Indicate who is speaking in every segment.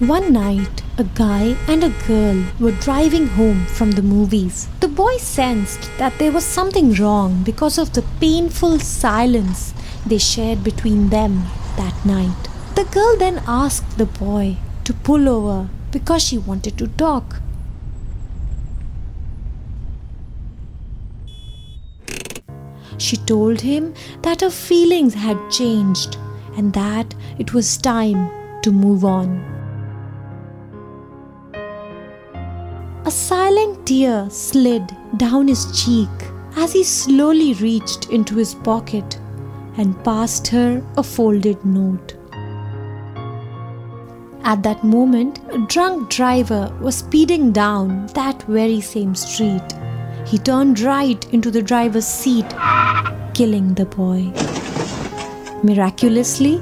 Speaker 1: One night, a guy and a girl were driving home from the movies. The boy sensed that there was something wrong because of the painful silence they shared between them that night. The girl then asked the boy to pull over because she wanted to talk. She told him that her feelings had changed and that it was time to move on. A silent tear slid down his cheek as he slowly reached into his pocket and passed her a folded note. At that moment, a drunk driver was speeding down that very same street. He turned right into the driver's seat, killing the boy. Miraculously,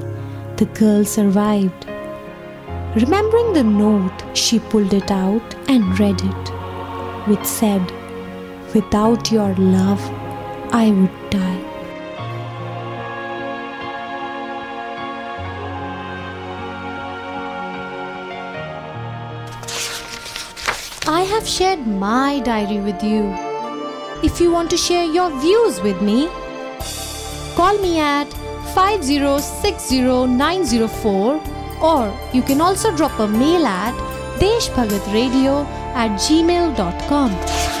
Speaker 1: the girl survived. Remembering the note, she pulled it out and read it, which said, Without your love, I would die. I have shared my diary with you. If you want to share your views with me, call me at 5060904 or you can also drop a mail at deshbhagatradio at gmail.com.